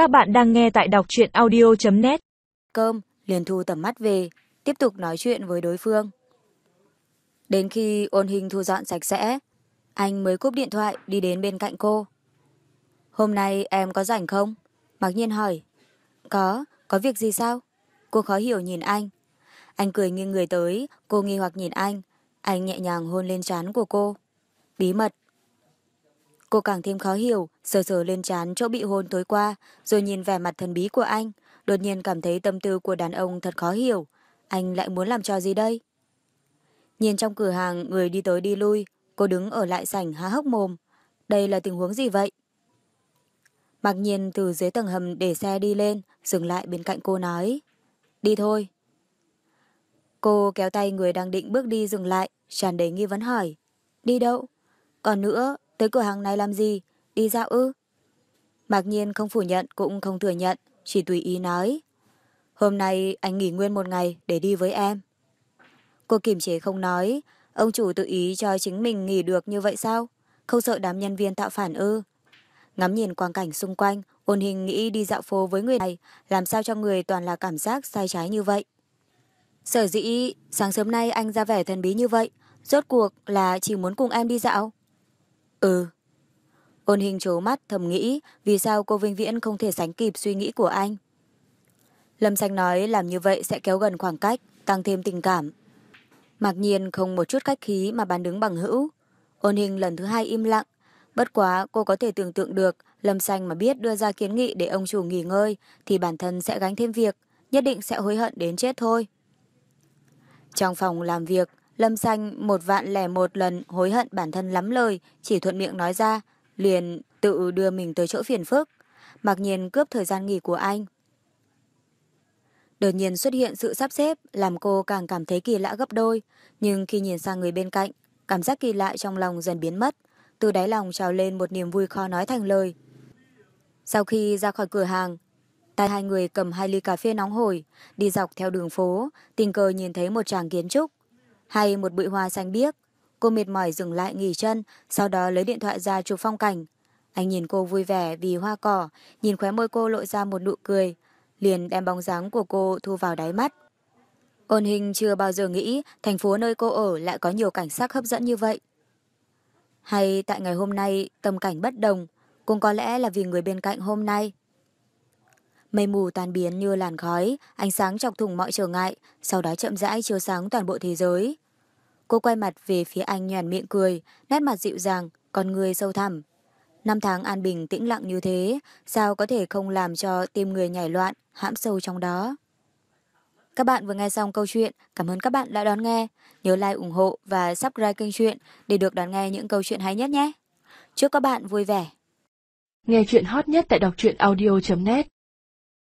Các bạn đang nghe tại đọc truyện audio.net Cơm, liền thu tầm mắt về, tiếp tục nói chuyện với đối phương. Đến khi ôn hình thu dọn sạch sẽ, anh mới cúp điện thoại đi đến bên cạnh cô. Hôm nay em có rảnh không? Mặc nhiên hỏi. Có, có việc gì sao? Cô khó hiểu nhìn anh. Anh cười nghiêng người tới, cô nghi hoặc nhìn anh. Anh nhẹ nhàng hôn lên trán của cô. Bí mật. Cô càng thêm khó hiểu, sờ sờ lên trán chỗ bị hôn tối qua, rồi nhìn vẻ mặt thần bí của anh, đột nhiên cảm thấy tâm tư của đàn ông thật khó hiểu. Anh lại muốn làm trò gì đây? Nhìn trong cửa hàng người đi tới đi lui, cô đứng ở lại sảnh há hốc mồm. Đây là tình huống gì vậy? Mặc nhiên từ dưới tầng hầm để xe đi lên, dừng lại bên cạnh cô nói. Đi thôi. Cô kéo tay người đang định bước đi dừng lại, tràn đầy nghi vấn hỏi. Đi đâu? Còn nữa, tới cửa hàng này làm gì? Đi dạo ư? Mạc nhiên không phủ nhận cũng không thừa nhận, chỉ tùy ý nói. Hôm nay anh nghỉ nguyên một ngày để đi với em. Cô kiềm chế không nói, ông chủ tự ý cho chính mình nghỉ được như vậy sao? Không sợ đám nhân viên tạo phản ư? Ngắm nhìn quang cảnh xung quanh, ôn hình nghĩ đi dạo phố với người này, làm sao cho người toàn là cảm giác sai trái như vậy. Sở dĩ, sáng sớm nay anh ra vẻ thần bí như vậy, rốt cuộc là chỉ muốn cùng em đi dạo. Ừ. Ôn hình trố mắt thầm nghĩ vì sao cô Vinh Viễn không thể sánh kịp suy nghĩ của anh. Lâm Xanh nói làm như vậy sẽ kéo gần khoảng cách, tăng thêm tình cảm. Mặc nhiên không một chút cách khí mà bán đứng bằng hữu. Ôn hình lần thứ hai im lặng. Bất quá cô có thể tưởng tượng được Lâm Xanh mà biết đưa ra kiến nghị để ông chủ nghỉ ngơi thì bản thân sẽ gánh thêm việc, nhất định sẽ hối hận đến chết thôi. Trong phòng làm việc, Lâm Xanh một vạn lẻ một lần hối hận bản thân lắm lời, chỉ thuận miệng nói ra, liền tự đưa mình tới chỗ phiền phức, mặc nhiên cướp thời gian nghỉ của anh. Đột nhiên xuất hiện sự sắp xếp làm cô càng cảm thấy kỳ lạ gấp đôi, nhưng khi nhìn sang người bên cạnh, cảm giác kỳ lạ trong lòng dần biến mất, từ đáy lòng trào lên một niềm vui khó nói thành lời. Sau khi ra khỏi cửa hàng, tay hai người cầm hai ly cà phê nóng hổi, đi dọc theo đường phố, tình cờ nhìn thấy một tràng kiến trúc, hay một bụi hoa xanh biếc. Cô mệt mỏi dừng lại nghỉ chân, sau đó lấy điện thoại ra chụp phong cảnh. Anh nhìn cô vui vẻ vì hoa cỏ, nhìn khóe môi cô lộ ra một nụ cười, liền đem bóng dáng của cô thu vào đáy mắt. Ôn hình chưa bao giờ nghĩ thành phố nơi cô ở lại có nhiều cảnh sắc hấp dẫn như vậy. Hay tại ngày hôm nay tâm cảnh bất đồng, cũng có lẽ là vì người bên cạnh hôm nay. Mây mù tan biến như làn khói, ánh sáng chọc thủng mọi trở ngại, sau đó chậm rãi chiếu sáng toàn bộ thế giới. Cô quay mặt về phía anh nhoàn miệng cười, nét mặt dịu dàng, con người sâu thẳm. Năm tháng an bình tĩnh lặng như thế, sao có thể không làm cho tim người nhảy loạn, hãm sâu trong đó. Các bạn vừa nghe xong câu chuyện, cảm ơn các bạn đã đón nghe. Nhớ like ủng hộ và subscribe kênh truyện để được đón nghe những câu chuyện hay nhất nhé. Chúc các bạn vui vẻ. Nghe chuyện hot nhất tại đọc truyện audio.net